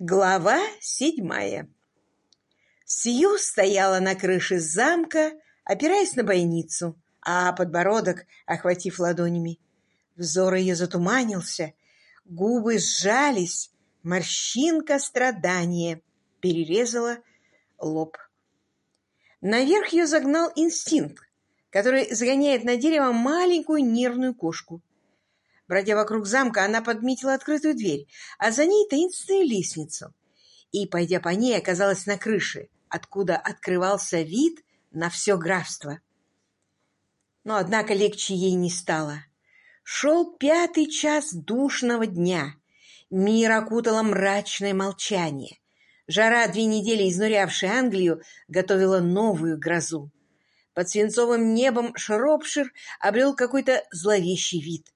Глава седьмая Сью стояла на крыше замка, опираясь на бойницу, а подбородок охватив ладонями. Взор ее затуманился, губы сжались, морщинка страдания перерезала лоб. Наверх ее загнал инстинкт, который загоняет на дерево маленькую нервную кошку. Бродя вокруг замка, она подметила открытую дверь, а за ней таинственную лестницу. И, пойдя по ней, оказалась на крыше, откуда открывался вид на все графство. Но, однако, легче ей не стало. Шел пятый час душного дня. Мир окутало мрачное молчание. Жара, две недели изнурявшая Англию, готовила новую грозу. Под свинцовым небом Шропшир обрел какой-то зловещий вид.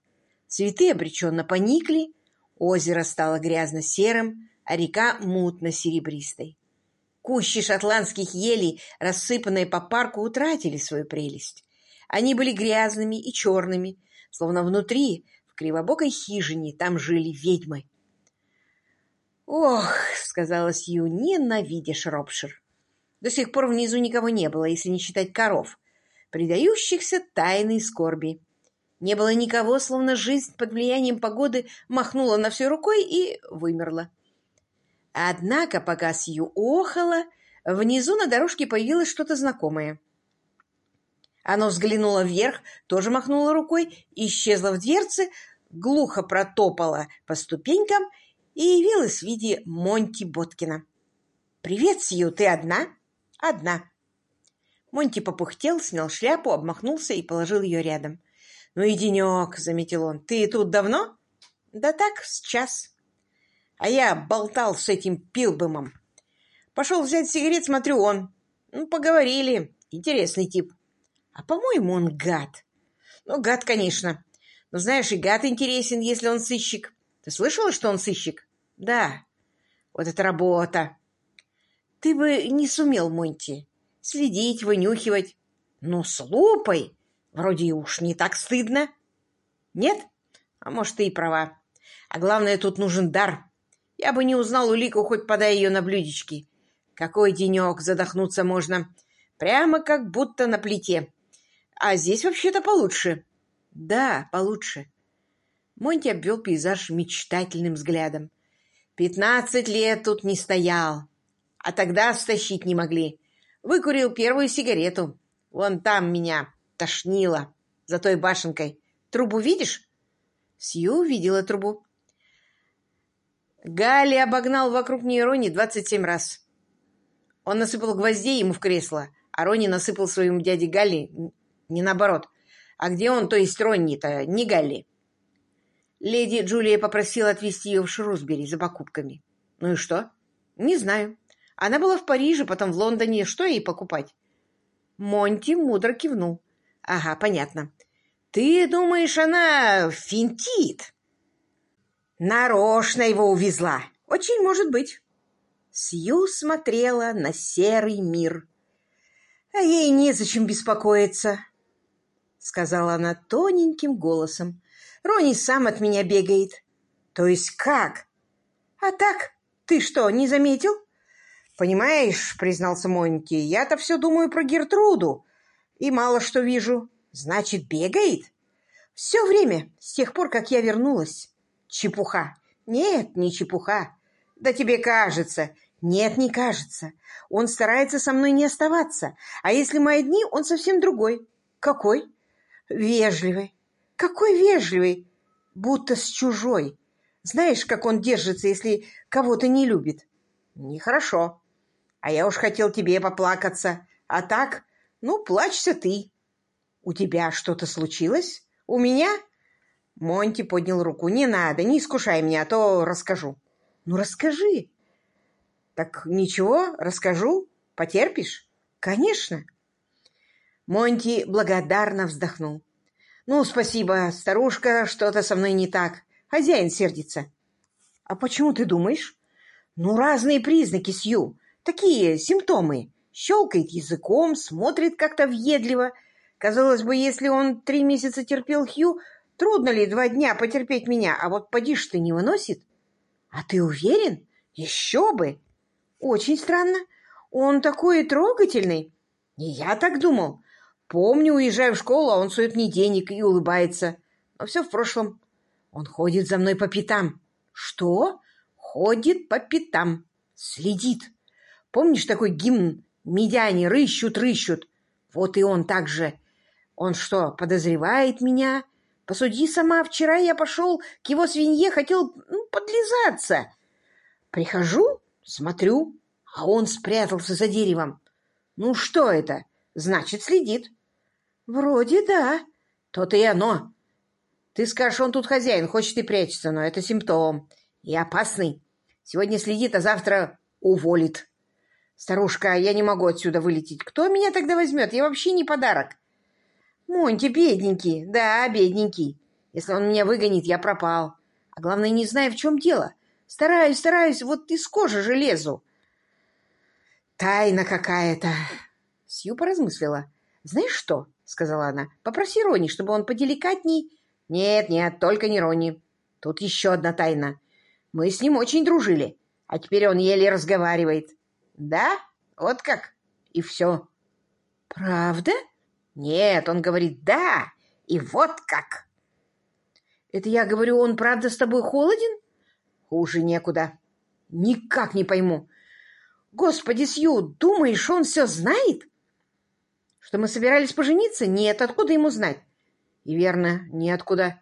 Цветы обреченно поникли, озеро стало грязно-серым, а река мутно-серебристой. Кущи шотландских елей, рассыпанные по парку, утратили свою прелесть. Они были грязными и черными, словно внутри, в кривобокой хижине, там жили ведьмы. «Ох!» — сказала Сью, ненавидя Шропшир. До сих пор внизу никого не было, если не считать коров, предающихся тайной скорби. Не было никого, словно жизнь под влиянием погоды махнула на все рукой и вымерла. Однако, пока Сью охала, внизу на дорожке появилось что-то знакомое. Оно взглянуло вверх, тоже махнуло рукой, исчезло в дверце, глухо протопало по ступенькам и явилось в виде Монти Боткина. «Привет, Сью, ты одна?» «Одна». Монти попухтел, снял шляпу, обмахнулся и положил ее рядом. «Ну и денек», — заметил он. «Ты тут давно?» «Да так, с час». А я болтал с этим Пилбомом. Пошел взять сигарет, смотрю, он. Ну, поговорили. Интересный тип. А, по-моему, он гад. Ну, гад, конечно. Но знаешь, и гад интересен, если он сыщик. Ты слышала, что он сыщик? Да. Вот это работа. Ты бы не сумел, Монти, следить, вынюхивать. Ну, с лупой Вроде уж не так стыдно. Нет? А может, ты и права. А главное, тут нужен дар. Я бы не узнал улику, хоть подай ее на блюдечки. Какой денек, задохнуться можно. Прямо как будто на плите. А здесь вообще-то получше. Да, получше. Монти обвел пейзаж мечтательным взглядом. Пятнадцать лет тут не стоял. А тогда стащить не могли. Выкурил первую сигарету. Вон там меня Тошнило за той башенкой. Трубу видишь? Сью видела трубу. Галли обогнал вокруг нее Рони двадцать семь раз. Он насыпал гвоздей ему в кресло, а Рони насыпал своему дяде Галли, не наоборот. А где он, то есть Ронни-то, не Галли? Леди Джулия попросила отвезти ее в Шрусбери за покупками. Ну и что? Не знаю. Она была в Париже, потом в Лондоне. Что ей покупать? Монти мудро кивнул. Ага, понятно. Ты думаешь, она финтит? Нарочно его увезла. Очень может быть. Сью смотрела на серый мир. А ей незачем беспокоиться, сказала она тоненьким голосом. Рони сам от меня бегает. То есть как? А так, ты что, не заметил? Понимаешь, признался Монти, я-то все думаю про Гертруду и мало что вижу. Значит, бегает? Все время, с тех пор, как я вернулась. Чепуха. Нет, не чепуха. Да тебе кажется. Нет, не кажется. Он старается со мной не оставаться. А если мои дни, он совсем другой. Какой? Вежливый. Какой вежливый? Будто с чужой. Знаешь, как он держится, если кого-то не любит? Нехорошо. А я уж хотел тебе поплакаться. А так ну, плачься ты. У тебя что-то случилось? У меня? Монти поднял руку. Не надо, не искушай меня, а то расскажу. Ну, расскажи. Так ничего, расскажу. Потерпишь? Конечно. Монти благодарно вздохнул. Ну, спасибо, старушка, что-то со мной не так. Хозяин сердится. А почему ты думаешь? Ну, разные признаки, Сью. Такие симптомы щелкает языком, смотрит как-то въедливо. Казалось бы, если он три месяца терпел Хью, трудно ли два дня потерпеть меня, а вот поди ты не выносит? А ты уверен? Еще бы! Очень странно. Он такой трогательный. И я так думал. Помню, уезжаю в школу, а он сует мне денег и улыбается. Но все в прошлом. Он ходит за мной по пятам. Что? Ходит по пятам. Следит. Помнишь такой гимн? Медяне рыщут, рыщут. Вот и он так же. Он что, подозревает меня? Посуди сама, вчера я пошел к его свинье, хотел ну, подлизаться. Прихожу, смотрю, а он спрятался за деревом. Ну что это? Значит, следит. Вроде да. То-то и оно. Ты скажешь, он тут хозяин, хочет и прячется, но это симптом. И опасный. Сегодня следит, а завтра уволит. Старушка, я не могу отсюда вылететь. Кто меня тогда возьмет? Я вообще не подарок. Монти бедненький. Да, бедненький. Если он меня выгонит, я пропал. А главное, не знаю, в чем дело. Стараюсь, стараюсь, вот из кожи железу. Тайна какая-то. Сью поразмыслила. «Знаешь что?» — сказала она. «Попроси Рони, чтобы он поделикатней...» «Нет, нет, только не Рони. Тут еще одна тайна. Мы с ним очень дружили, а теперь он еле разговаривает. Да? Вот как? И все». «Правда?» «Нет, он говорит «да», и вот как». «Это я говорю, он правда с тобой холоден?» «Хуже некуда. Никак не пойму. Господи, Сью, думаешь, он все знает?» Что мы собирались пожениться? Нет, откуда ему знать? И верно, неоткуда.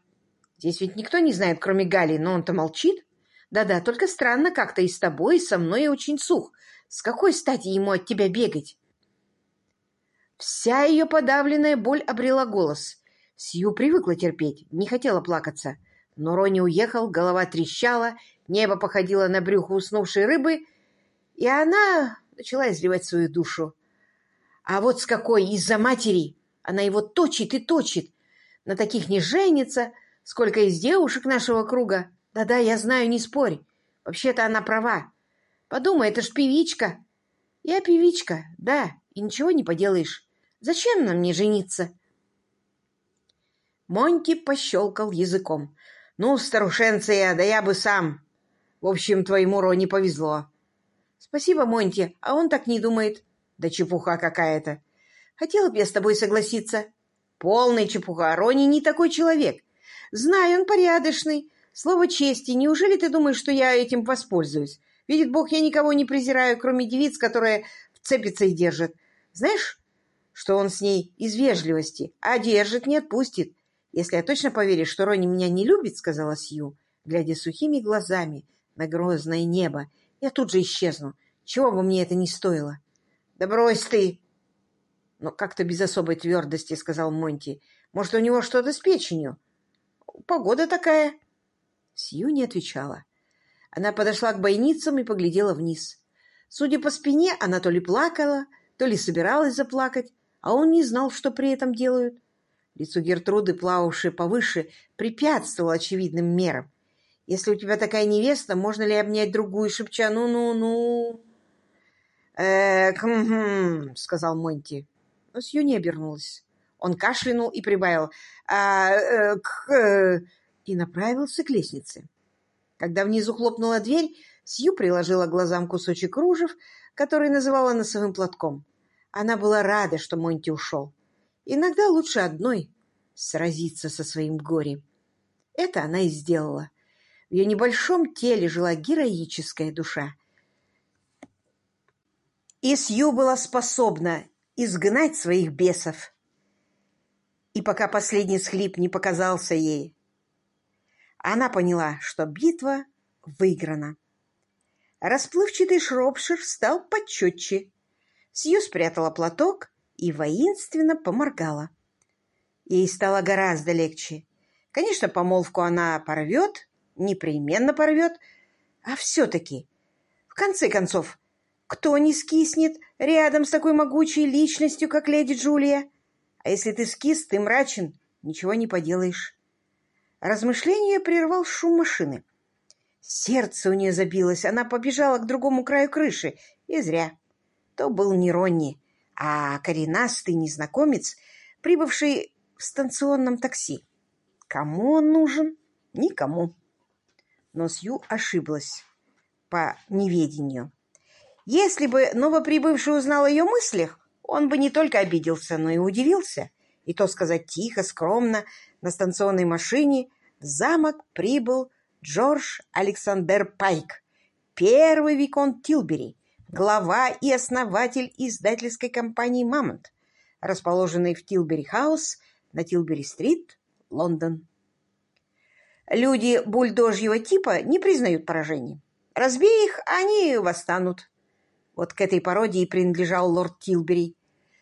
Здесь ведь никто не знает, кроме Гали, но он-то молчит. Да-да, только странно как-то и с тобой, и со мной очень сух. С какой стати ему от тебя бегать? Вся ее подавленная боль обрела голос. Сью привыкла терпеть, не хотела плакаться. Но Рони уехал, голова трещала, небо походило на брюхо уснувшей рыбы, и она начала изливать свою душу. А вот с какой из-за матери она его точит и точит. На таких не женится, сколько из девушек нашего круга. Да-да, я знаю, не спорь. Вообще-то она права. Подумай, это ж певичка. Я певичка, да, и ничего не поделаешь. Зачем нам не жениться? Монти пощелкал языком. Ну, старушенция, да я бы сам. В общем, твоему Рони повезло. Спасибо, Монти, а он так не думает. Да чепуха какая-то. Хотела бы я с тобой согласиться. Полная чепуха. Рони не такой человек. Знаю, он порядочный. Слово чести. Неужели ты думаешь, что я этим воспользуюсь? Видит Бог, я никого не презираю, кроме девиц, которые вцепятся и держат. Знаешь, что он с ней из вежливости, а держит, не отпустит. Если я точно поверю, что Рони меня не любит, сказала Сью, глядя сухими глазами на грозное небо, я тут же исчезну. Чего бы мне это ни стоило. «Да брось ты!» Но как-то без особой твердости сказал Монти. «Может, у него что-то с печенью? Погода такая!» Сью не отвечала. Она подошла к бойницам и поглядела вниз. Судя по спине, она то ли плакала, то ли собиралась заплакать, а он не знал, что при этом делают. Лицо Гертруды, плававшее повыше, препятствовало очевидным мерам. «Если у тебя такая невеста, можно ли обнять другую, шепча «ну-ну-ну»?» э хм, сказал Монти. Но Сью не обернулась. Он кашлянул и прибавил а, э, к, э, и направился к лестнице. Когда внизу хлопнула дверь, Сью приложила глазам кусочек кружев, который называла носовым платком. Она была рада, что Монти ушел. Иногда лучше одной сразиться со своим горем. Это она и сделала. В ее небольшом теле жила героическая душа, и Сью была способна изгнать своих бесов. И пока последний схлип не показался ей, она поняла, что битва выиграна. Расплывчатый Шропшир стал почетче. Сью спрятала платок и воинственно поморгала. Ей стало гораздо легче. Конечно, помолвку она порвет, непременно порвет, а все-таки, в конце концов, кто не скиснет рядом с такой могучей личностью, как леди Джулия? А если ты скис, ты мрачен, ничего не поделаешь. Размышление прервал шум машины. Сердце у нее забилось, она побежала к другому краю крыши, и зря. То был не Ронни, а коренастый незнакомец, прибывший в станционном такси. Кому он нужен? Никому. Но Сью ошиблась. по неведению. Если бы новоприбывший узнал о ее мыслях, он бы не только обиделся, но и удивился. И то сказать тихо, скромно, на станционной машине в замок прибыл Джордж Александр Пайк, первый виконт Тилбери, глава и основатель издательской компании «Мамонт», расположенной в Тилбери-хаус на Тилбери-стрит, Лондон. Люди бульдожьего типа не признают поражений. Разбей их, они восстанут. Вот к этой породе принадлежал лорд Тилбери.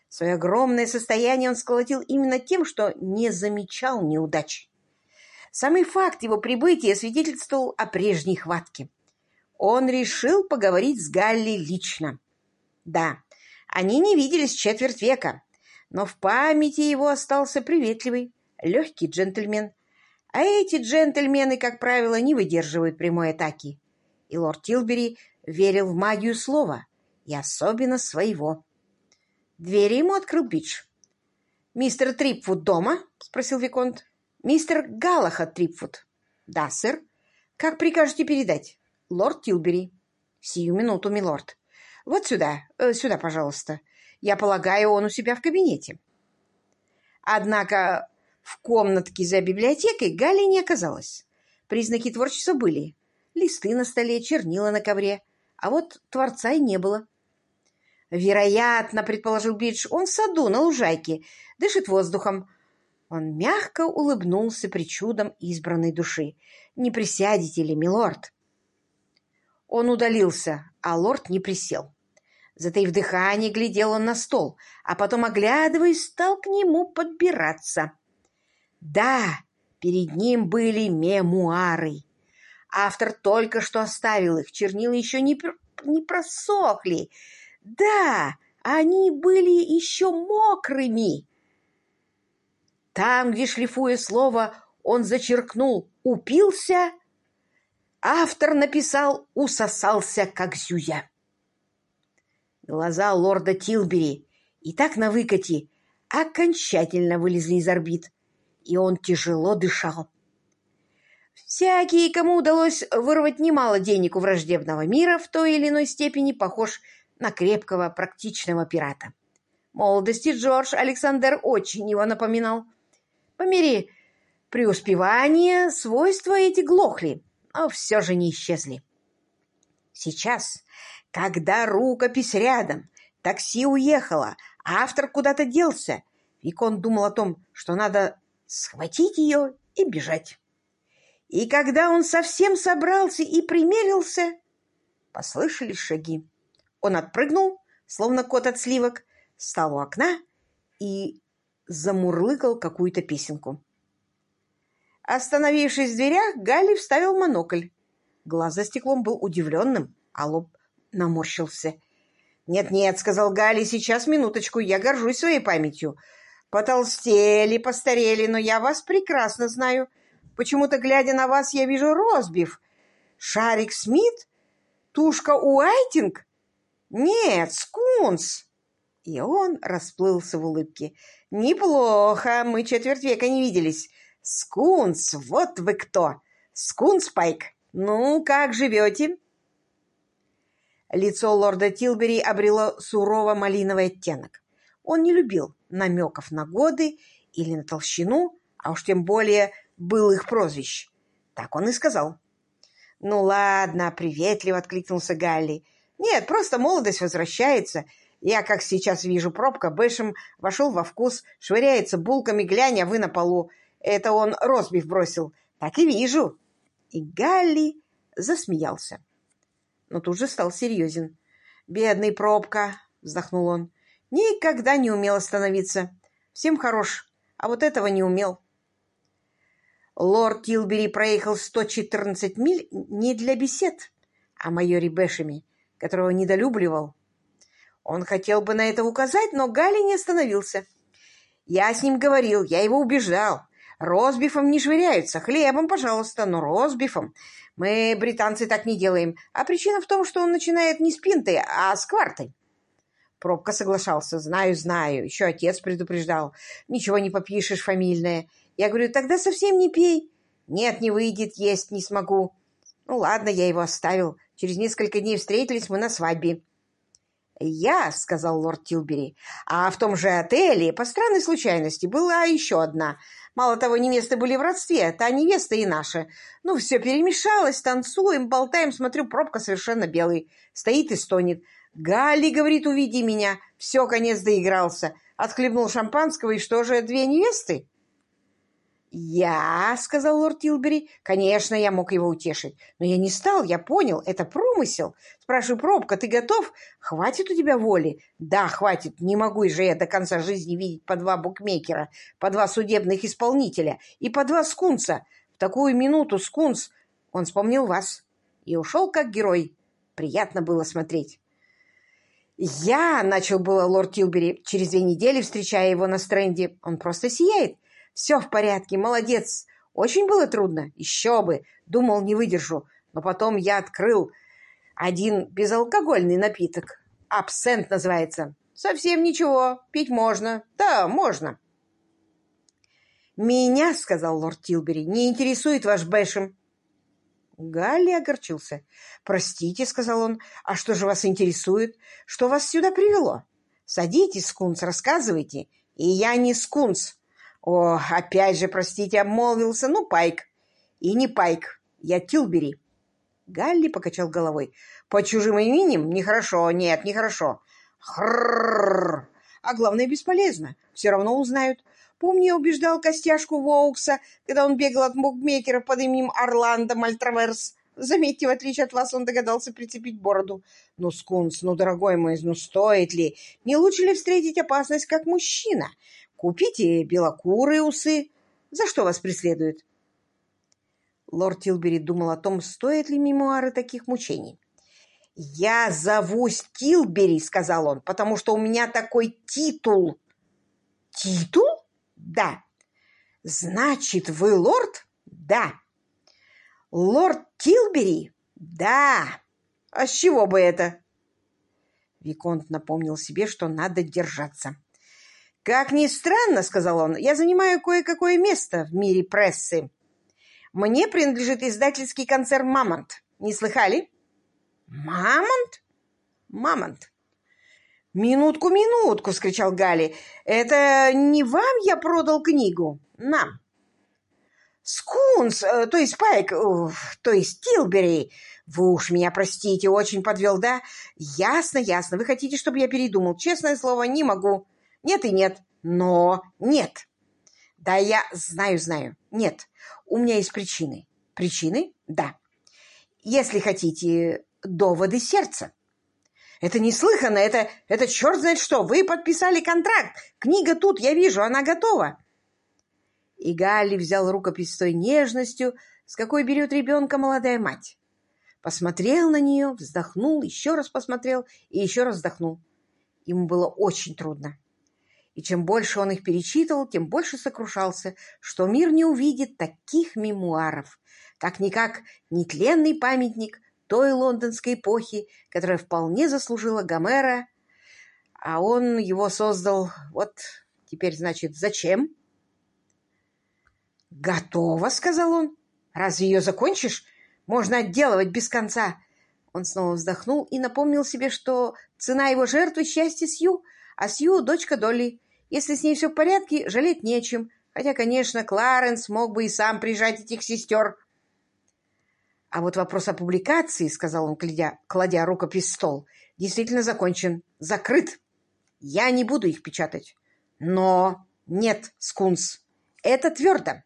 Свое огромное состояние он сколотил именно тем, что не замечал неудач. Самый факт его прибытия свидетельствовал о прежней хватке. Он решил поговорить с Галли лично. Да, они не виделись четверть века, но в памяти его остался приветливый, легкий джентльмен. А эти джентльмены, как правило, не выдерживают прямой атаки. И лорд Тилбери верил в магию слова, и особенно своего. Двери ему открыл Бидж. «Мистер Трипфуд дома?» — спросил Виконт. «Мистер Галлахад Трипфуд». «Да, сэр. Как прикажете передать?» «Лорд Тилбери». «Сию минуту, милорд». «Вот сюда, э, сюда, пожалуйста. Я полагаю, он у себя в кабинете». Однако в комнатке за библиотекой Галли не оказалось. Признаки творчества были. Листы на столе, чернила на ковре. А вот творца и не было. «Вероятно, — предположил Бидж, — он в саду, на лужайке, дышит воздухом. Он мягко улыбнулся причудом избранной души. «Не присядете ли, милорд?» Он удалился, а лорд не присел. Затаив дыхание, глядел он на стол, а потом, оглядываясь, стал к нему подбираться. Да, перед ним были мемуары. Автор только что оставил их, чернила еще не, не просохли. Да, они были еще мокрыми. Там, где, шлифуя слово, он зачеркнул «упился», автор написал «усосался, как зюзя». Глаза лорда Тилбери и так на выкате окончательно вылезли из орбит, и он тяжело дышал. Всякий, кому удалось вырвать немало денег у враждебного мира, в той или иной степени похож на крепкого, практичного пирата. В молодости Джордж Александр очень его напоминал – по мере преуспевания свойства эти глохли, но все же не исчезли. Сейчас, когда рукопись рядом, такси уехало, автор куда-то делся, Викон думал о том, что надо схватить ее и бежать. И когда он совсем собрался и примерился, послышались шаги. Он отпрыгнул, словно кот от сливок, стал у окна и замурлыкал какую-то песенку. Остановившись в дверях, Галли вставил монокль. Глаз за стеклом был удивленным, а лоб наморщился. «Нет-нет», — сказал Галли, — «сейчас, минуточку, я горжусь своей памятью. Потолстели, постарели, но я вас прекрасно знаю. Почему-то, глядя на вас, я вижу розбив. Шарик Смит? Тушка Уайтинг? Нет, скунс!» И он расплылся в улыбке. «Неплохо, мы четверть века не виделись. Скунс, вот вы кто! Скунс Пайк, ну, как живете?» Лицо лорда Тилбери обрело сурово-малиновый оттенок. Он не любил намеков на годы или на толщину, а уж тем более был их прозвищ. Так он и сказал. «Ну ладно», — приветливо откликнулся Галли. «Нет, просто молодость возвращается, я, как сейчас вижу, пробка Бэшем вошел во вкус, швыряется булками, глянь, а вы на полу. Это он розбив бросил. Так и вижу. И Галли засмеялся. Но тут же стал серьезен. «Бедный пробка!» — вздохнул он. «Никогда не умел остановиться. Всем хорош, а вот этого не умел». Лорд Тилбери проехал 114 миль не для бесед о майоре Бэшами, которого недолюбливал, он хотел бы на это указать, но Галли не остановился. Я с ним говорил, я его убеждал. Розбифом не швыряются, хлебом, пожалуйста, но розбифом. Мы, британцы, так не делаем. А причина в том, что он начинает не с пинтой, а с квартой. Пробка соглашался. Знаю, знаю. Еще отец предупреждал. Ничего не попишешь фамильное. Я говорю, тогда совсем не пей. Нет, не выйдет, есть не смогу. Ну ладно, я его оставил. Через несколько дней встретились мы на свадьбе. «Я», — сказал лорд Тилбери, — «а в том же отеле, по странной случайности, была еще одна. Мало того, невесты были в родстве, та невеста и наша. Ну, все перемешалось, танцуем, болтаем, смотрю, пробка совершенно белый. Стоит и стонет. «Галли, — говорит, — уведи меня. Все, конец доигрался. Отхлебнул шампанского, и что же, две невесты?» «Я?» — сказал лорд Тилбери. «Конечно, я мог его утешить. Но я не стал, я понял, это промысел. Спрашиваю, пробка, ты готов? Хватит у тебя воли?» «Да, хватит. Не могу же я до конца жизни видеть по два букмекера, по два судебных исполнителя и по два скунса. В такую минуту скунс...» Он вспомнил вас и ушел как герой. Приятно было смотреть. «Я!» — начал было лорд Тилбери, через две недели встречая его на стренде. «Он просто сияет. Все в порядке, молодец. Очень было трудно? Еще бы. Думал, не выдержу. Но потом я открыл один безалкогольный напиток. Абсент называется. Совсем ничего. Пить можно. Да, можно. «Меня, — сказал лорд Тилбери, — не интересует ваш Бэшем». Галли огорчился. «Простите, — сказал он, — а что же вас интересует? Что вас сюда привело? Садитесь, скунс, рассказывайте. И я не скунс. О, опять же, простите, обмолвился. Ну, Пайк. И не Пайк. Я Тилбери. Галли покачал головой. По чужим именем? Нехорошо. Нет, нехорошо. Хрррррр. А главное, бесполезно. Все равно узнают. Помню, я убеждал Костяшку Воукса, когда он бегал от букмекера под именем Орландо Мальтраверс. Заметьте, в отличие от вас, он догадался прицепить бороду. Ну, Скунс, ну, дорогой мой, ну, стоит ли? Не лучше ли встретить опасность как мужчина? Купите белокурые усы. За что вас преследуют?» Лорд Тилбери думал о том, стоят ли мемуары таких мучений. «Я зовусь Тилбери», — сказал он, — «потому что у меня такой титул». «Титул?» «Да». «Значит, вы лорд?» «Да». «Лорд Тилбери?» «Да». «А с чего бы это?» Виконт напомнил себе, что надо держаться. «Как ни странно, — сказал он, — я занимаю кое-какое место в мире прессы. Мне принадлежит издательский концерн «Мамонт». Не слыхали?» «Мамонт?» «Мамонт». «Минутку, минутку!» — вскричал Гали. «Это не вам я продал книгу? Нам!» «Скунс, э, то есть Пайк, то есть Тилбери. Вы уж меня простите, очень подвел, да? Ясно, ясно. Вы хотите, чтобы я передумал? Честное слово, не могу. Нет и нет. Но нет. Да, я знаю, знаю. Нет. У меня есть причины. Причины? Да. Если хотите, доводы сердца. Это неслыханно, это, это черт знает что. Вы подписали контракт. Книга тут, я вижу, она готова. И Галли взял рукопись с той нежностью, с какой берет ребенка молодая мать. Посмотрел на нее, вздохнул, еще раз посмотрел и еще раз вздохнул. Ему было очень трудно. И чем больше он их перечитывал, тем больше сокрушался, что мир не увидит таких мемуаров, как-никак нетленный памятник той лондонской эпохи, которая вполне заслужила Гомера, а он его создал, вот теперь, значит, зачем? «Готово», — сказал он. «Разве ее закончишь? Можно отделывать без конца». Он снова вздохнул и напомнил себе, что цена его жертвы — счастье Сью, а Сью — дочка Долли. Если с ней все в порядке, жалеть нечем. Хотя, конечно, Кларенс мог бы и сам прижать этих сестер. А вот вопрос о публикации, — сказал он, кладя, кладя рукопись в стол, — действительно закончен. Закрыт. Я не буду их печатать. Но нет, Скунс, это твердо.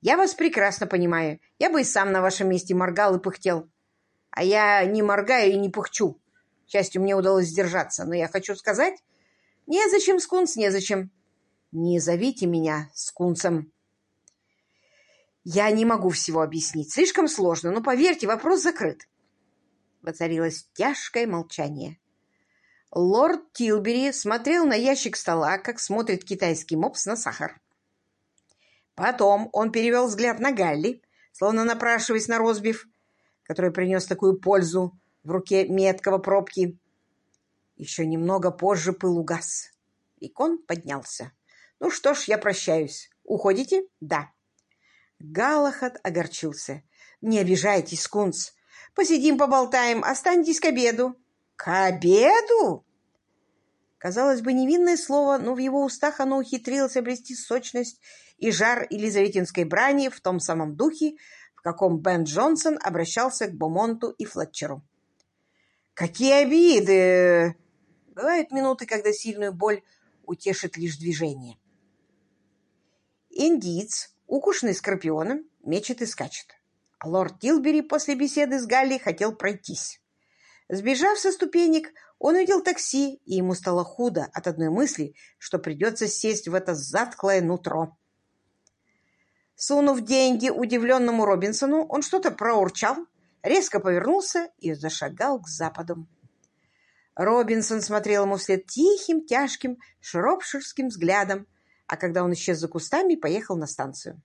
Я вас прекрасно понимаю. Я бы и сам на вашем месте моргал и пыхтел. А я не моргаю и не пыхчу. К счастью, мне удалось сдержаться. Но я хочу сказать, Незачем, скунс, незачем. Не зовите меня скунсом. Я не могу всего объяснить. Слишком сложно, но, поверьте, вопрос закрыт. Воцарилось тяжкое молчание. Лорд Тилбери смотрел на ящик стола, как смотрит китайский мопс на сахар. Потом он перевел взгляд на Галли, словно напрашиваясь на розбив, который принес такую пользу в руке меткого пробки. Еще немного позже пыл угас. Икон поднялся. «Ну что ж, я прощаюсь. Уходите?» «Да». Галахат огорчился. «Не обижайтесь, Кунц. Посидим, поболтаем, останетесь к обеду». «К обеду?» Казалось бы, невинное слово, но в его устах оно ухитрилось обрести сочность и жар Елизаветинской брани в том самом духе, в каком Бен Джонсон обращался к Бомонту и Флетчеру. «Какие обиды!» Бывают минуты, когда сильную боль утешит лишь движение. Индиец, укушенный скорпионом, мечет и скачет. Лорд Тилбери после беседы с Галли хотел пройтись. Сбежав со ступенек, он увидел такси, и ему стало худо от одной мысли, что придется сесть в это затклое нутро. Сунув деньги удивленному Робинсону, он что-то проурчал, резко повернулся и зашагал к западу. Робинсон смотрел ему вслед тихим, тяжким, шропширским взглядом, а когда он исчез за кустами, поехал на станцию.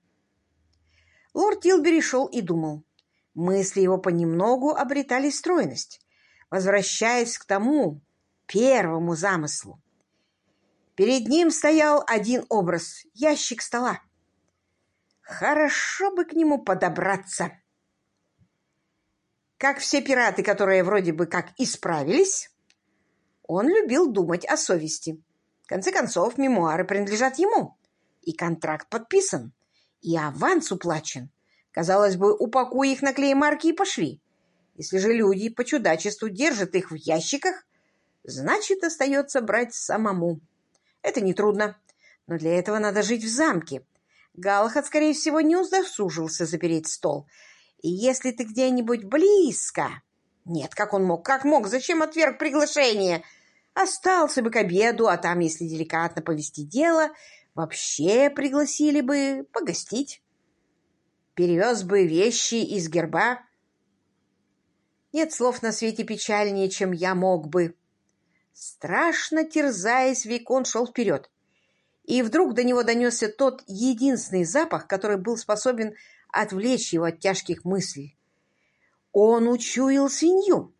Лорд Тилбери шел и думал. Мысли его понемногу обретали стройность возвращаясь к тому первому замыслу. Перед ним стоял один образ — ящик стола. Хорошо бы к нему подобраться. Как все пираты, которые вроде бы как исправились, он любил думать о совести. В конце концов, мемуары принадлежат ему, и контракт подписан, и аванс уплачен. Казалось бы, упакуй их на клей-марки и пошли. Если же люди по чудачеству держат их в ящиках, значит, остается брать самому. Это нетрудно, но для этого надо жить в замке. Галахад, скорее всего, не удосужился запереть стол. И если ты где-нибудь близко... Нет, как он мог? Как мог? Зачем отверг приглашение? Остался бы к обеду, а там, если деликатно повести дело, вообще пригласили бы погостить. Перевез бы вещи из герба нет слов на свете печальнее, чем я мог бы. Страшно терзаясь, Викон шел вперед. И вдруг до него донесся тот единственный запах, который был способен отвлечь его от тяжких мыслей. Он учуял свинью.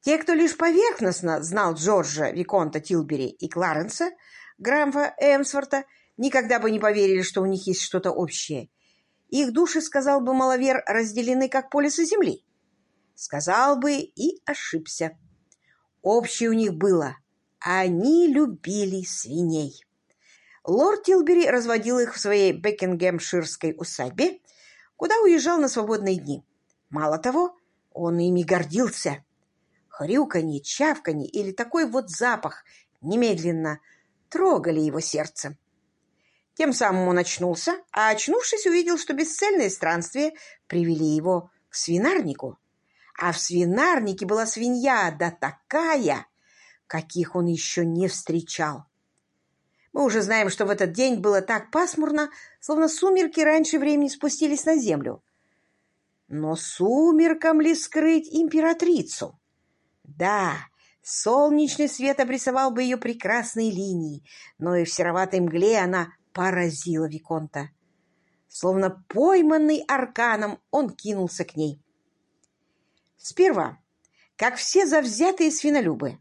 Те, кто лишь поверхностно знал Джорджа Виконта Тилбери и Кларенса, Грамфа Эмсворта, никогда бы не поверили, что у них есть что-то общее. Их души, сказал бы маловер, разделены как полюсы земли. Сказал бы и ошибся. Общее у них было. Они любили свиней. Лорд Тилбери разводил их в своей Бекингемширской усадьбе, куда уезжал на свободные дни. Мало того, он ими гордился. Хрюканье, чавканье или такой вот запах немедленно трогали его сердце. Тем самым он очнулся, а очнувшись, увидел, что бесцельные странствия привели его к свинарнику. А в свинарнике была свинья, да такая, каких он еще не встречал. Мы уже знаем, что в этот день было так пасмурно, словно сумерки раньше времени спустились на землю. Но сумеркам ли скрыть императрицу? Да, солнечный свет обрисовал бы ее прекрасные линии, но и в сероватой мгле она поразила Виконта. Словно пойманный арканом, он кинулся к ней. Сперва, как все завзятые свинолюбы,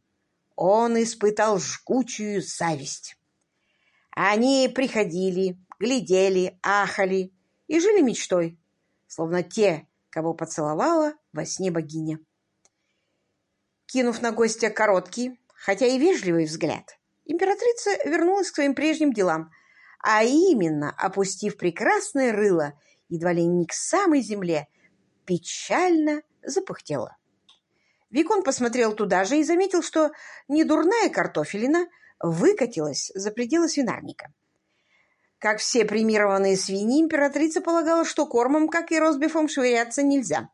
он испытал жгучую зависть. Они приходили, глядели, ахали и жили мечтой, словно те, кого поцеловала во сне богиня. Кинув на гостя короткий, хотя и вежливый взгляд, императрица вернулась к своим прежним делам – а именно, опустив прекрасное рыло едва ли не к самой земле, печально запыхтела. Викон посмотрел туда же и заметил, что недурная картофелина выкатилась за пределы свинарника. Как все премированные свиньи, императрица полагала, что кормом, как и розбифом, швыряться нельзя.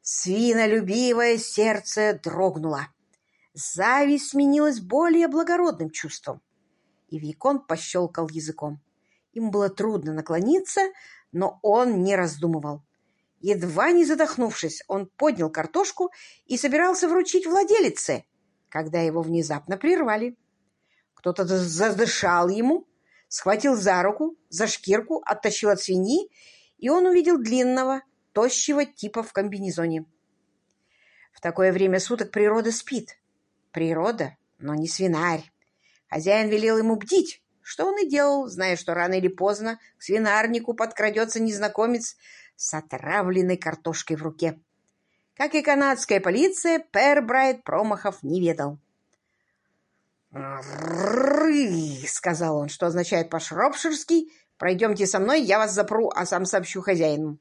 Свинолюбивое сердце дрогнуло. Зависть сменилась более благородным чувством и Викон пощелкал языком. Им было трудно наклониться, но он не раздумывал. Едва не задохнувшись, он поднял картошку и собирался вручить владелице, когда его внезапно прервали. Кто-то задышал ему, схватил за руку, за шкирку, оттащил от свиньи, и он увидел длинного, тощего типа в комбинезоне. В такое время суток природа спит. Природа, но не свинарь. Хозяин велел ему бдить, что он и делал, зная, что рано или поздно к свинарнику подкрадется незнакомец с отравленной картошкой в руке. Как и канадская полиция, Пер Брайт промахов не ведал. «Ры!» — сказал он, что означает по-шропширски «Пройдемте со мной, я вас запру, а сам сообщу хозяину».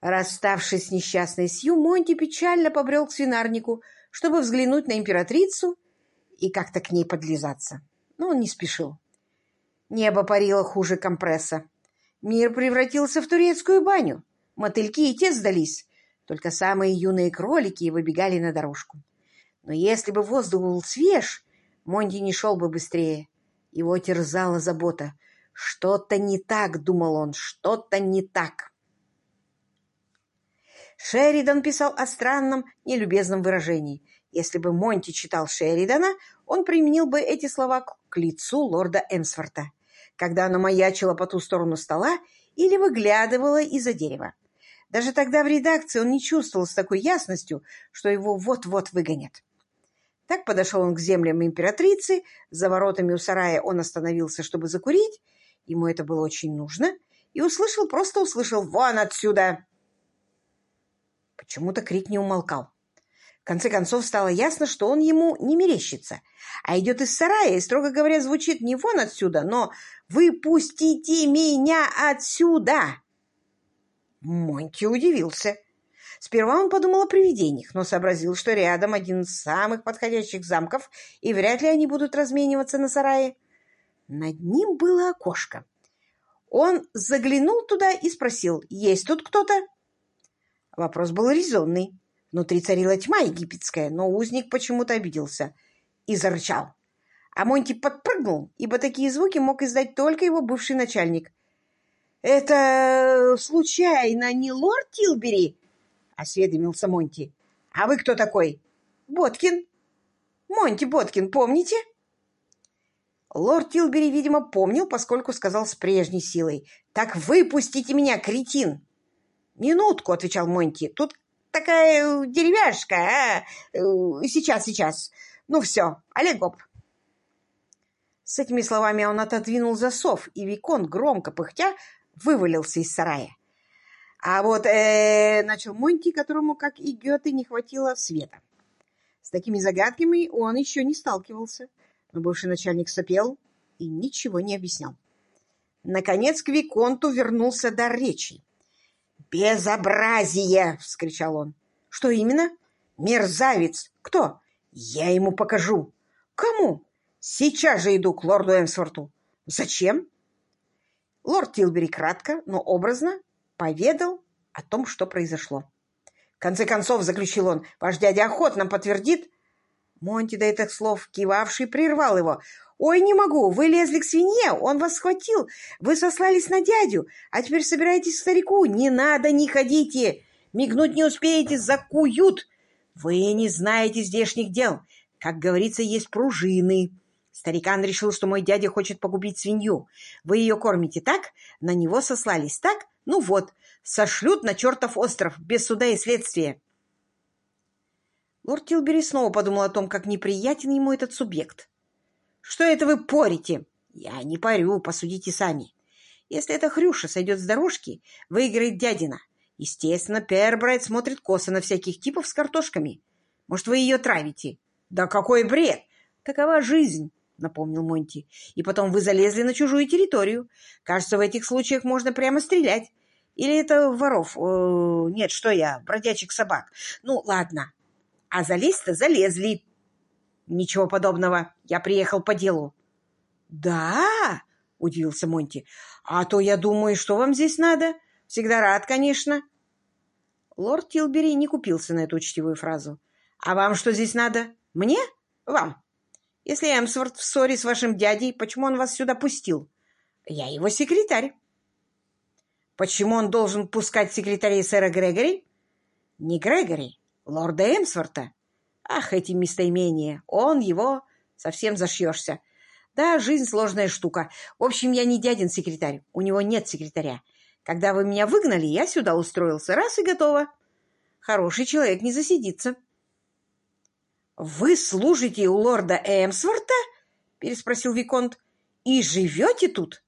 Расставшись с несчастной Сью, Монти печально побрел к свинарнику, чтобы взглянуть на императрицу и как-то к ней подлизаться. Но он не спешил. Небо парило хуже компресса. Мир превратился в турецкую баню. Мотыльки и те сдались. Только самые юные кролики выбегали на дорожку. Но если бы воздух был свеж, Монти не шел бы быстрее. Его терзала забота. Что-то не так, думал он, что-то не так. Шеридан писал о странном, нелюбезном выражении. Если бы Монти читал Шеридана, он применил бы эти слова к лицу лорда Эмсворта, когда оно маячило по ту сторону стола или выглядывало из-за дерева. Даже тогда в редакции он не чувствовал с такой ясностью, что его вот-вот выгонят. Так подошел он к землям императрицы, за воротами у сарая он остановился, чтобы закурить, ему это было очень нужно, и услышал, просто услышал «Вон отсюда!» Почему-то крик не умолкал. В конце концов стало ясно, что он ему не мерещится, а идет из сарая и, строго говоря, звучит не вон отсюда, но «Выпустите меня отсюда!» Монти удивился. Сперва он подумал о привидениях, но сообразил, что рядом один из самых подходящих замков, и вряд ли они будут размениваться на сарае. Над ним было окошко. Он заглянул туда и спросил, есть тут кто-то? Вопрос был резонный. Внутри царила тьма египетская, но узник почему-то обиделся и зарычал. А Монти подпрыгнул, ибо такие звуки мог издать только его бывший начальник. «Это случайно не лорд Тилбери?» — осведомился Монти. «А вы кто такой?» «Боткин». «Монти Боткин, помните?» Лорд Тилбери, видимо, помнил, поскольку сказал с прежней силой. «Так выпустите меня, кретин!» «Минутку», — отвечал Монти. «Тут такая деревяшка, а? Сейчас, сейчас. Ну все, Олегоп». С этими словами он отодвинул засов, и Викон, громко пыхтя, вывалился из сарая. А вот э, начал Монти, которому, как и Гёте, не хватило света. С такими загадками он еще не сталкивался, но бывший начальник сопел и ничего не объяснял. Наконец к Виконту вернулся дар речи. «Безобразие!» — вскричал он. «Что именно?» «Мерзавец! Кто?» «Я ему покажу!» «Кому?» «Сейчас же иду к лорду Эмсворту!» «Зачем?» Лорд Тилбери кратко, но образно поведал о том, что произошло. В конце концов, заключил он, ваш дядя охотно подтвердит. Монти до этих слов, кивавший, прервал его. «Ой, не могу! Вы лезли к свинье! Он вас схватил! Вы сослались на дядю! А теперь собираетесь к старику! Не надо, не ходите! Мигнуть не успеете, закуют! Вы не знаете здешних дел! Как говорится, есть пружины!» Старикан решил, что мой дядя хочет погубить свинью. Вы ее кормите так? На него сослались так? Ну вот, сошлют на чертов остров, без суда и следствия. Лорд Тилбери снова подумал о том, как неприятен ему этот субъект. «Что это вы порите?» «Я не парю, посудите сами. Если эта хрюша сойдет с дорожки, выиграет дядина. Естественно, Пербрайт смотрит косо на всяких типов с картошками. Может, вы ее травите?» «Да какой бред! Такова жизнь!» — напомнил Монти. «И потом вы залезли на чужую территорию. Кажется, в этих случаях можно прямо стрелять. Или это воров? О, нет, что я, бродячих собак. Ну, ладно. А залезть-то залезли. Ничего подобного. Я приехал по делу». «Да?» — удивился Монти. «А то я думаю, что вам здесь надо? Всегда рад, конечно». Лорд Тилбери не купился на эту учтивую фразу. «А вам что здесь надо? Мне? Вам?» Если Эмсворт в ссоре с вашим дядей, почему он вас сюда пустил? Я его секретарь. Почему он должен пускать секретарей сэра Грегори? Не Грегори, лорда Эмсворта. Ах, эти местоимения. Он его... Совсем зашьешься. Да, жизнь сложная штука. В общем, я не дядин секретарь. У него нет секретаря. Когда вы меня выгнали, я сюда устроился. Раз и готово. Хороший человек не засидится. «Вы служите у лорда Эмсворта?» — переспросил Виконт. «И живете тут?»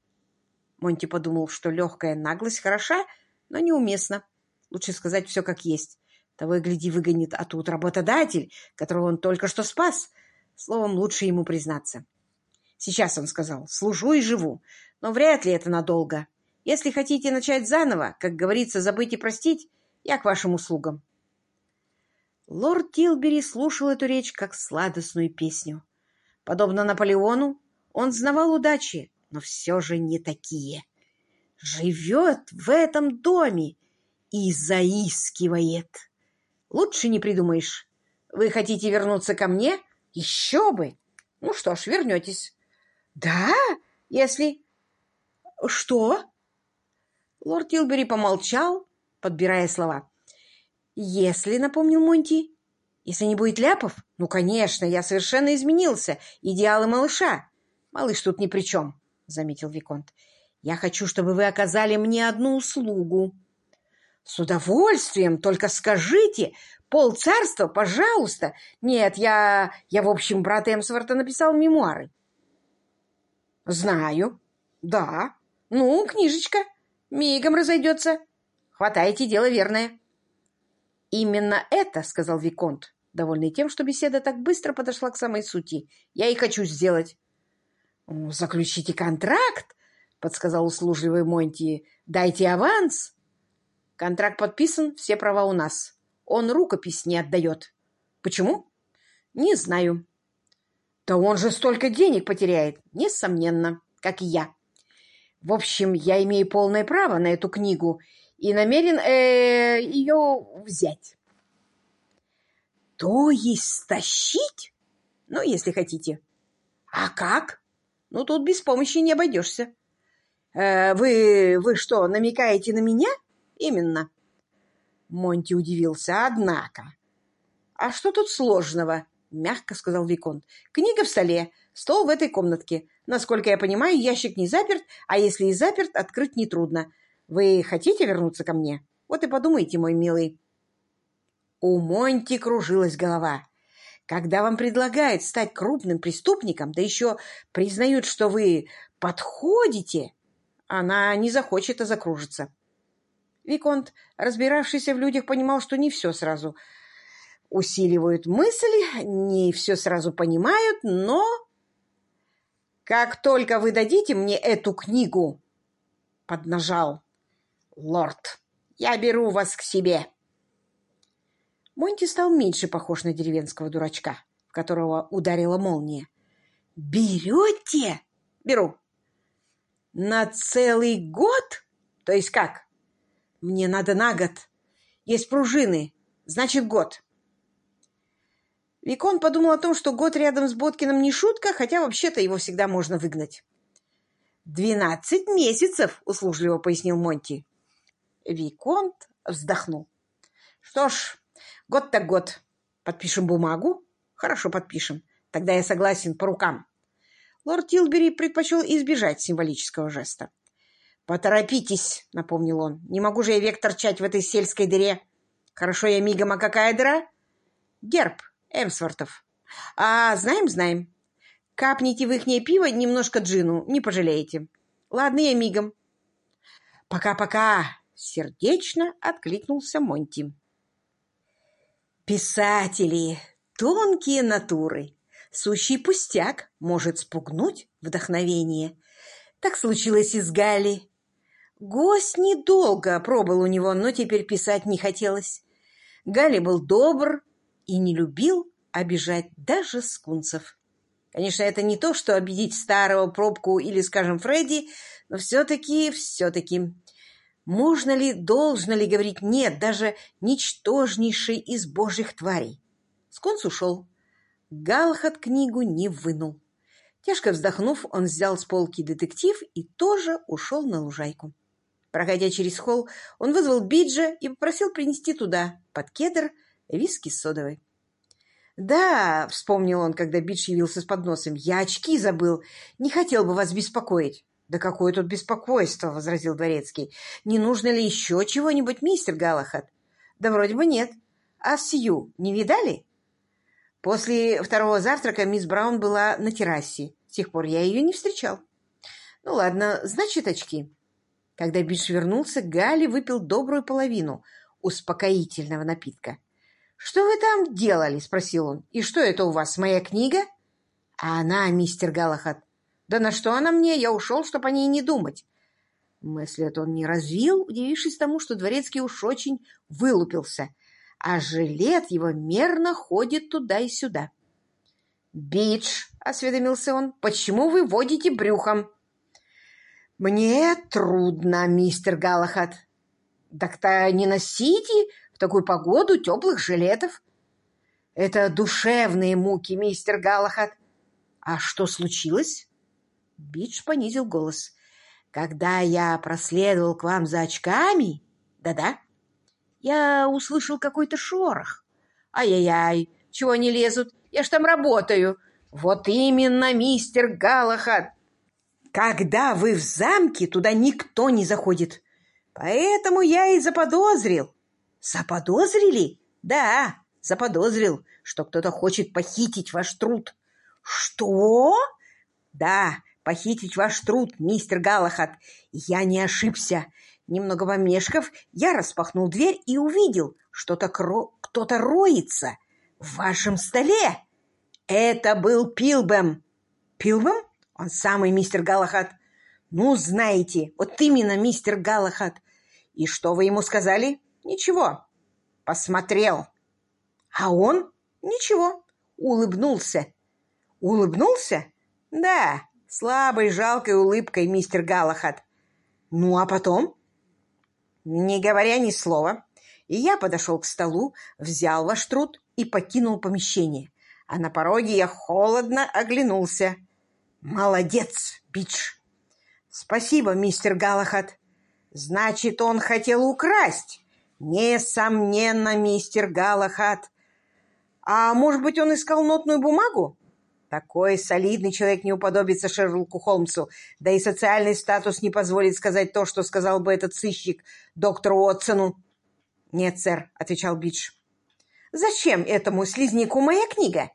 Монти подумал, что легкая наглость хороша, но неуместна. Лучше сказать все как есть. Того и гляди выгонит, а тут работодатель, которого он только что спас. Словом, лучше ему признаться. Сейчас он сказал, служу и живу, но вряд ли это надолго. Если хотите начать заново, как говорится, забыть и простить, я к вашим услугам. Лорд Тилбери слушал эту речь как сладостную песню. Подобно Наполеону, он знавал удачи, но все же не такие. Живет в этом доме и заискивает. Лучше не придумаешь. Вы хотите вернуться ко мне? Еще бы! Ну что ж, вернетесь. Да, если... Что? Лорд Тилбери помолчал, подбирая слова. «Если», — напомнил Монти, — «если не будет ляпов, ну, конечно, я совершенно изменился. Идеалы малыша. Малыш тут ни при чем», — заметил Виконт. «Я хочу, чтобы вы оказали мне одну услугу». «С удовольствием, только скажите. Пол царства, пожалуйста. Нет, я... я, в общем, брат Эмсворта написал мемуары». «Знаю. Да. Ну, книжечка». Мигом разойдется. Хватайте, дело верное. Именно это, сказал Виконт, довольный тем, что беседа так быстро подошла к самой сути. Я и хочу сделать. Заключите контракт, подсказал услужливый Монти. Дайте аванс. Контракт подписан, все права у нас. Он рукопись не отдает. Почему? Не знаю. Да он же столько денег потеряет, несомненно, как и я. В общем, я имею полное право на эту книгу и намерен э, ее взять. То есть стащить? Ну, если хотите. А как? Ну, тут без помощи не обойдешься. Э, вы, вы что, намекаете на меня? Именно. Монти удивился. Однако. А что тут сложного? Мягко сказал Виконт. Книга в столе, стол в этой комнатке. Насколько я понимаю, ящик не заперт, а если и заперт, открыть нетрудно. Вы хотите вернуться ко мне? Вот и подумайте, мой милый. У Монти кружилась голова. Когда вам предлагают стать крупным преступником, да еще признают, что вы подходите, она не захочет, а закружится. Виконт, разбиравшийся в людях, понимал, что не все сразу усиливают мысли, не все сразу понимают, но как только вы дадите мне эту книгу, поднажал лорд, я беру вас к себе. Монти стал меньше похож на деревенского дурачка, в которого ударила молния. «Берете?» «Беру». «На целый год? То есть как?» «Мне надо на год. Есть пружины. Значит, год. Викон подумал о том, что год рядом с Боткиным не шутка, хотя вообще-то его всегда можно выгнать. «Двенадцать месяцев», — услужливо пояснил Монти. Виконт вздохнул. «Что ж, год так год. Подпишем бумагу?» «Хорошо, подпишем. Тогда я согласен по рукам». Лорд Тилбери предпочел избежать символического жеста. «Поторопитесь», — напомнил он. «Не могу же я век торчать в этой сельской дыре. Хорошо я мигом, а какая дыра?» «Герб Эмсвортов. А, знаем, знаем. Капните в ихнее пиво немножко джину, не пожалеете. Ладно, я мигом. Пока-пока, сердечно откликнулся Монти. Писатели, тонкие натуры. Сущий пустяк может спугнуть вдохновение. Так случилось и с Гали. Гость недолго пробыл у него, но теперь писать не хотелось. Гали был добр, и не любил обижать даже скунсов. Конечно, это не то, что обидеть старого пробку или, скажем, Фредди, но все-таки, все-таки... Можно ли, должно ли говорить «нет» даже ничтожнейшей из божьих тварей? Скунс ушел. Галхат книгу не вынул. Тяжко вздохнув, он взял с полки детектив и тоже ушел на лужайку. Проходя через холл, он вызвал Биджа и попросил принести туда, под кедр, виски с содовой. «Да», — вспомнил он, когда Бидж явился с подносом, — «я очки забыл. Не хотел бы вас беспокоить». «Да какое тут беспокойство», — возразил дворецкий. «Не нужно ли еще чего-нибудь, мистер Галахад?» «Да вроде бы нет. А Сью не видали?» После второго завтрака мисс Браун была на террасе. С тех пор я ее не встречал. Ну ладно, значит, очки. Когда Бидж вернулся, Галли выпил добрую половину успокоительного напитка. «Что вы там делали?» — спросил он. «И что это у вас, моя книга?» «А она, мистер Галахат». «Да на что она мне? Я ушел, чтобы о ней не думать». Мысль эту он не развил, удивившись тому, что дворецкий уж очень вылупился, а жилет его мерно ходит туда и сюда. «Бидж», — осведомился он, — «почему вы водите брюхом?» «Мне трудно, мистер Галахат». «Так-то не носите в такую погоду теплых жилетов». «Это душевные муки, мистер Галахат». «А что случилось?» Бидж понизил голос. «Когда я проследовал к вам за очками...» «Да-да». «Я услышал какой-то шорох». «Ай-яй-яй, чего они лезут? Я ж там работаю». «Вот именно, мистер Галахат. Когда вы в замке, туда никто не заходит. Поэтому я и заподозрил. Заподозрили? Да, заподозрил, что кто-то хочет похитить ваш труд. Что? Да, похитить ваш труд, мистер Галахат. Я не ошибся. Немного помешков, я распахнул дверь и увидел, что-то кро... кто-то роется в вашем столе. Это был Пилбэм. Пилбэм? Он самый мистер Галахат. Ну, знаете, вот именно мистер Галахат. И что вы ему сказали? Ничего. Посмотрел. А он? Ничего. Улыбнулся. Улыбнулся? Да, слабой, жалкой улыбкой, мистер Галахат. Ну, а потом? Не говоря ни слова, я подошел к столу, взял ваш труд и покинул помещение. А на пороге я холодно оглянулся. «Молодец, Бидж!» «Спасибо, мистер Галахат!» «Значит, он хотел украсть?» «Несомненно, мистер Галахат!» «А может быть, он искал нотную бумагу?» Такой солидный человек не уподобится Шерлоку Холмсу, да и социальный статус не позволит сказать то, что сказал бы этот сыщик доктору Уотсону. «Нет, сэр», — отвечал Бидж. «Зачем этому слизняку моя книга?»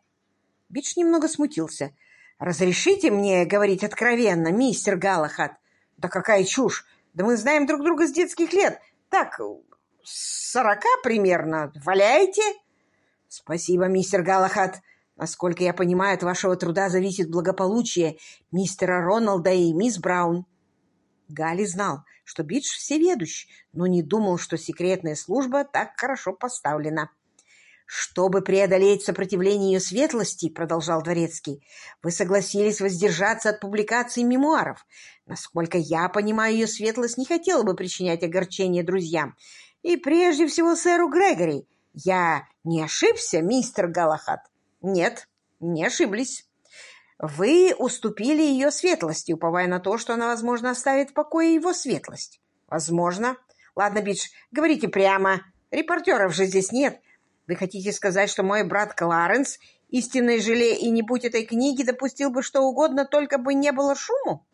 Бидж немного смутился. «Разрешите мне говорить откровенно, мистер Галахат?» «Да какая чушь! Да мы знаем друг друга с детских лет. Так, сорока примерно. Валяйте!» «Спасибо, мистер Галахат. Насколько я понимаю, от вашего труда зависит благополучие мистера Роналда и мисс Браун». Галли знал, что Бидж всеведущ, но не думал, что секретная служба так хорошо поставлена. «Чтобы преодолеть сопротивление ее светлости, — продолжал Дворецкий, — вы согласились воздержаться от публикации мемуаров. Насколько я понимаю, ее светлость не хотела бы причинять огорчение друзьям. И прежде всего сэру Грегори. Я не ошибся, мистер Галахат?» «Нет, не ошиблись. Вы уступили ее светлости, уповая на то, что она, возможно, оставит в покое его светлость. Возможно. Ладно, Бидж, говорите прямо. Репортеров же здесь нет». Вы хотите сказать, что мой брат Кларенс, истинное желе и не будь этой книги, допустил бы что угодно, только бы не было шуму?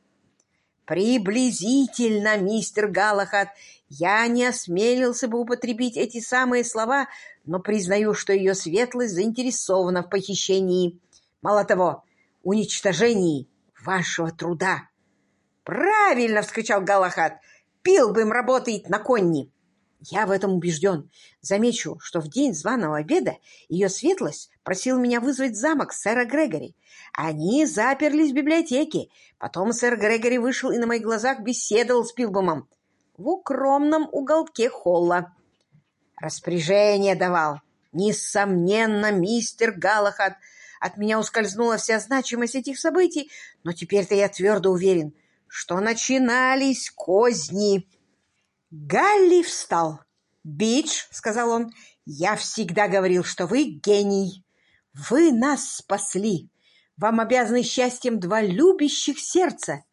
Приблизительно, мистер Галахат. Я не осмелился бы употребить эти самые слова, но признаю, что ее светлость заинтересована в похищении. Мало того, уничтожении вашего труда. «Правильно!» — вскричал Галахат. «Пил бы им работает на конни!» Я в этом убежден. Замечу, что в день званого обеда ее светлость просила меня вызвать замок сэра Грегори. Они заперлись в библиотеке. Потом сэр Грегори вышел и на моих глазах беседовал с Пилбомом в укромном уголке холла. Распоряжение давал. Несомненно, мистер Галахад. От меня ускользнула вся значимость этих событий, но теперь-то я твердо уверен, что начинались козни. Галли встал. «Бидж», — сказал он, — «я всегда говорил, что вы гений. Вы нас спасли. Вам обязаны счастьем два любящих сердца.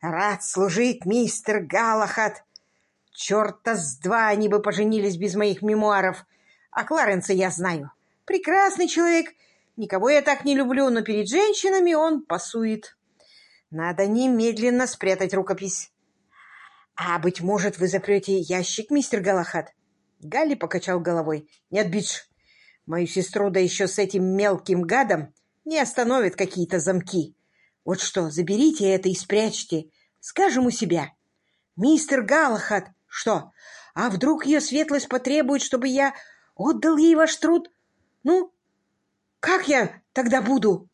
Рад служить, мистер Галахат. Черта с два они бы поженились без моих мемуаров. А Кларенса я знаю. Прекрасный человек. Никого я так не люблю, но перед женщинами он пасует. Надо немедленно спрятать рукопись. «А, быть может, вы запрете ящик, мистер Галахат?» Галли покачал головой. «Нет, Бидж, мою сестру, да еще с этим мелким гадом, не остановят какие-то замки. Вот что, заберите это и спрячьте Скажем у себя. Мистер Галахад, что? А вдруг ее светлость потребует, чтобы я отдал ей ваш труд? Ну, как я тогда буду?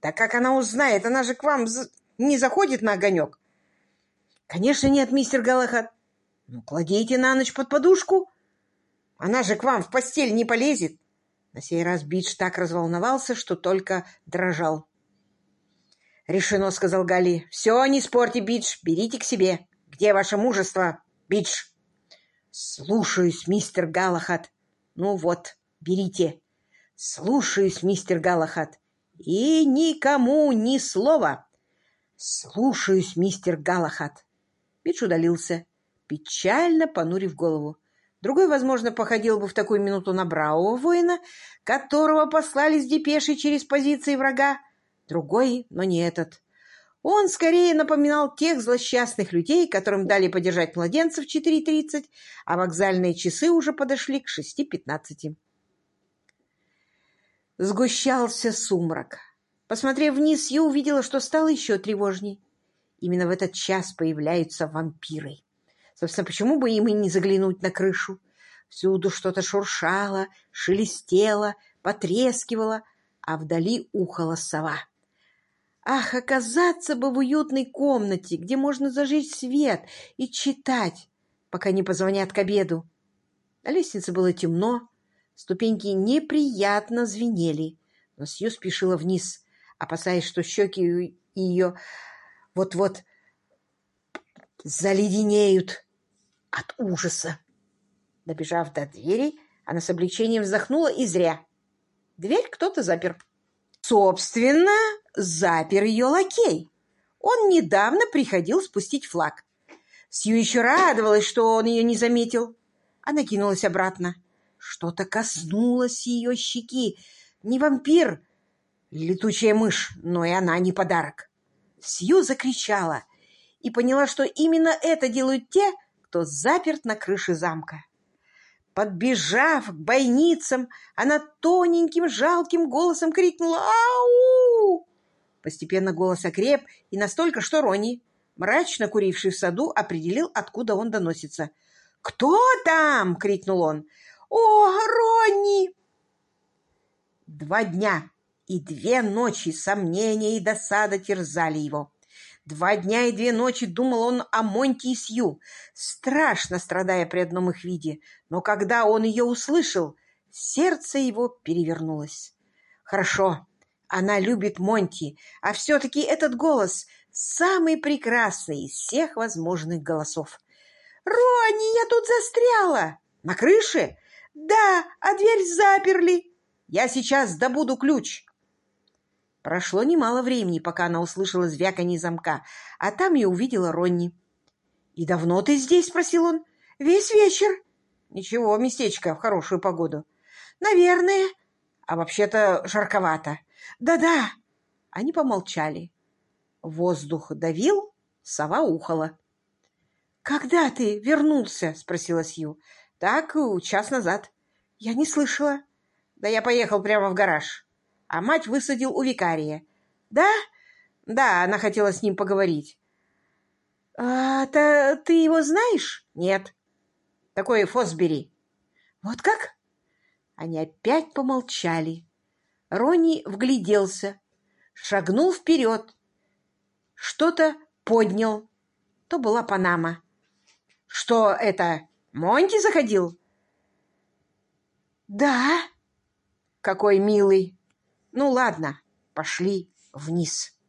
Да как она узнает? Она же к вам не заходит на огонек. Конечно, нет, мистер Галахад. Ну, кладите на ночь под подушку. Она же к вам в постель не полезет. На сей раз Бидж так разволновался, что только дрожал. «Решено», — сказал Гали. «Все, не спорьте, Бидж, берите к себе. Где ваше мужество, Бидж?» «Слушаюсь, мистер Галахат». «Ну вот, берите». «Слушаюсь, мистер Галахат». «И никому ни слова». «Слушаюсь, мистер Галахат». Бидж удалился, печально понурив голову. Другой, возможно, походил бы в такую минуту на бравого воина, которого послали с депешей через позиции врага. Другой, но не этот. Он скорее напоминал тех злосчастных людей, которым дали подержать младенца в 4.30, а вокзальные часы уже подошли к 6.15. Сгущался сумрак. Посмотрев вниз, я увидела, что стало еще тревожней. Именно в этот час появляются вампиры. Собственно, почему бы им и не заглянуть на крышу? Всюду что-то шуршало, шелестело, потрескивало, а вдали ухала сова. Ах, оказаться бы в уютной комнате, где можно зажечь свет и читать, пока не позвонят к обеду. На лестнице было темно, ступеньки неприятно звенели, но Сью спешила вниз, опасаясь, что щеки ее вот-вот заледенеют от ужаса. Добежав до двери, она с облегчением вздохнула и зря. Дверь кто-то запер. Собственно, запер ее лакей. Он недавно приходил спустить флаг. Сью еще радовалась, что он ее не заметил. Она кинулась обратно. Что-то коснулось ее щеки. Не вампир, летучая мышь, но и она не подарок. Сью закричала и поняла, что именно это делают те, кто заперт на крыше замка. Подбежав к бойницам, она тоненьким жалким голосом крикнула «Ау!». Постепенно голос окреп, и настолько, что Ронни, мрачно куривший в саду, определил, откуда он доносится. «Кто там?» — крикнул он. «О, Ронни!» Два дня и две ночи сомнения и досада терзали его. Два дня и две ночи думал он о Монти и Сью, страшно страдая при одном их виде, но когда он ее услышал, сердце его перевернулось. Хорошо, она любит Монти, а все-таки этот голос самый прекрасный из всех возможных голосов. «Ронни, я тут застряла!» «На крыше?» «Да, а дверь заперли!» «Я сейчас добуду ключ!» Прошло немало времени, пока она услышала звяканье замка, а там и увидела Ронни. «И давно ты здесь?» — спросил он. «Весь вечер». «Ничего, местечко в хорошую погоду». «Наверное». «А вообще-то жарковато». «Да-да». Они помолчали. Воздух давил, сова ухала. «Когда ты вернулся?» — спросила Сью. «Так, час назад». «Я не слышала». «Да я поехал прямо в гараж» а мать высадил у викария. Да? Да, она хотела с ним поговорить. А, то ты его знаешь? Нет. Такой Фосбери. Вот как? Они опять помолчали. Ронни вгляделся, шагнул вперед. Что-то поднял. То была Панама. Что это, Монти заходил? Да. Какой милый. Ну ладно, пошли вниз.